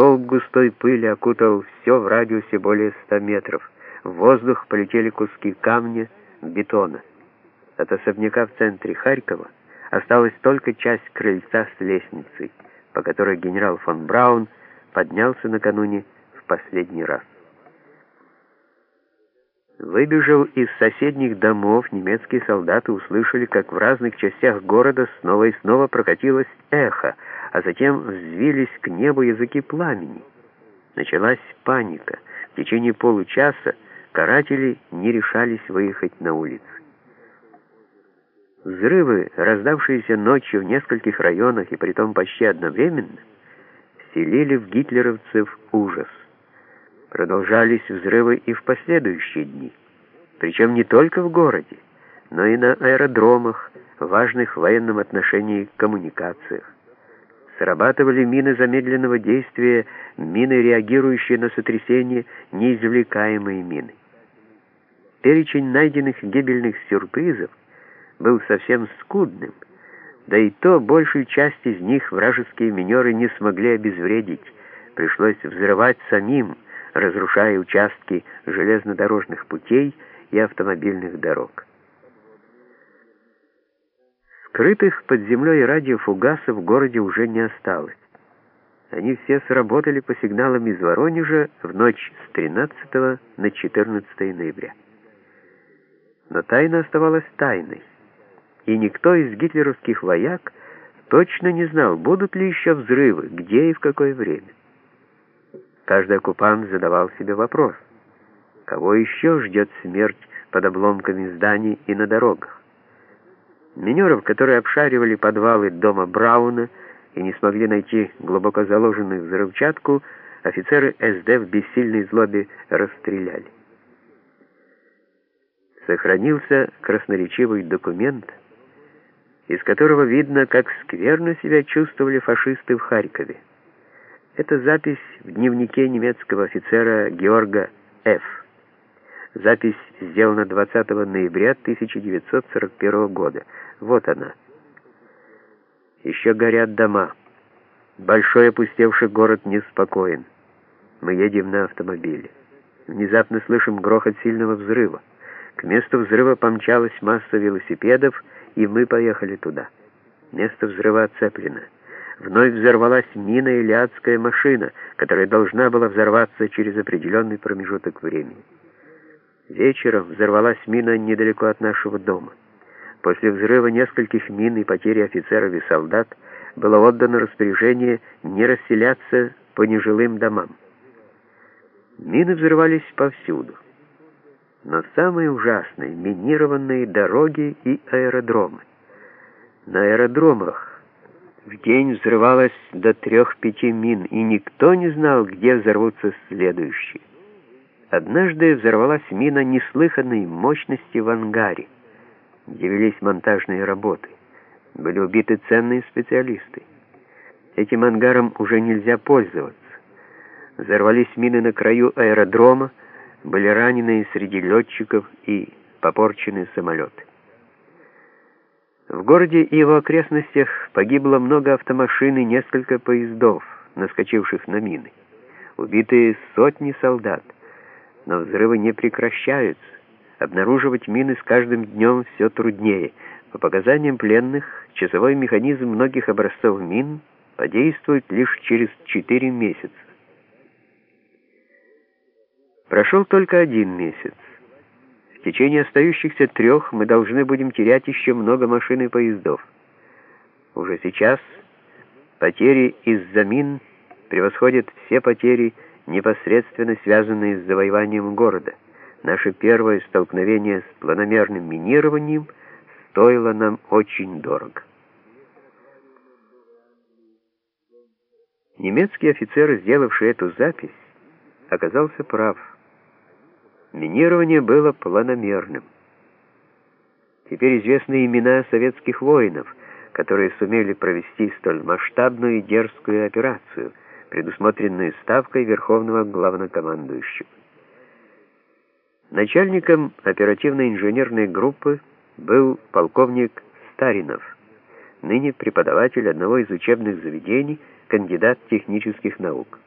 Столб густой пыли окутал все в радиусе более ста метров. В воздух полетели куски камня, бетона. От особняка в центре Харькова осталась только часть крыльца с лестницей, по которой генерал фон Браун поднялся накануне в последний раз. Выбежал из соседних домов, немецкие солдаты услышали, как в разных частях города снова и снова прокатилось эхо, а затем взвились к небу языки пламени. Началась паника. В течение получаса каратели не решались выехать на улицы. Взрывы, раздавшиеся ночью в нескольких районах и притом почти одновременно, вселили в гитлеровцев ужас. Продолжались взрывы и в последующие дни, причем не только в городе, но и на аэродромах, важных в военном отношении коммуникациях. Срабатывали мины замедленного действия, мины, реагирующие на сотрясение, неизвлекаемые мины. Перечень найденных гибельных сюрпризов был совсем скудным, да и то большую часть из них вражеские минеры не смогли обезвредить, пришлось взрывать самим, разрушая участки железнодорожных путей и автомобильных дорог. Скрытых под землей радиофугасов в городе уже не осталось. Они все сработали по сигналам из Воронежа в ночь с 13 на 14 ноября. Но тайна оставалась тайной, и никто из гитлеровских вояк точно не знал, будут ли еще взрывы, где и в какое время. Каждый оккупант задавал себе вопрос, кого еще ждет смерть под обломками зданий и на дорогах. Минеров, которые обшаривали подвалы дома Брауна и не смогли найти глубоко заложенную взрывчатку, офицеры СД в бессильной злобе расстреляли. Сохранился красноречивый документ, из которого видно, как скверно себя чувствовали фашисты в Харькове. Это запись в дневнике немецкого офицера Георга Ф. Запись сделана 20 ноября 1941 года. Вот она. Еще горят дома. Большой опустевший город неспокоен. Мы едем на автомобиле. Внезапно слышим грохот сильного взрыва. К месту взрыва помчалась масса велосипедов, и мы поехали туда. Место взрыва оцеплено. Вновь взорвалась мина или адская машина, которая должна была взорваться через определенный промежуток времени. Вечером взорвалась мина недалеко от нашего дома. После взрыва нескольких мин и потери офицеров и солдат было отдано распоряжение не расселяться по нежилым домам. Мины взрывались повсюду. Но самые ужасные — минированные дороги и аэродромы. На аэродромах в день взрывалось до трех-пяти мин, и никто не знал, где взорвутся следующие. Однажды взорвалась мина неслыханной мощности в ангаре, где монтажные работы. Были убиты ценные специалисты. Этим ангаром уже нельзя пользоваться. Взорвались мины на краю аэродрома, были ранены среди летчиков и попорчены самолеты. В городе и его окрестностях погибло много автомашин и несколько поездов, наскочивших на мины. Убитые сотни солдат. Но взрывы не прекращаются. Обнаруживать мины с каждым днем все труднее. По показаниям пленных, часовой механизм многих образцов мин подействует лишь через 4 месяца. Прошел только один месяц. В течение остающихся трех мы должны будем терять еще много машин и поездов. Уже сейчас потери из-за мин превосходят все потери, непосредственно связанные с завоеванием города. Наше первое столкновение с планомерным минированием стоило нам очень дорого. Немецкий офицер, сделавший эту запись, оказался прав. Минирование было планомерным. Теперь известны имена советских воинов, которые сумели провести столь масштабную и дерзкую операцию, предусмотренную ставкой Верховного Главнокомандующего. Начальником оперативной инженерной группы был полковник Старинов, ныне преподаватель одного из учебных заведений, кандидат технических наук.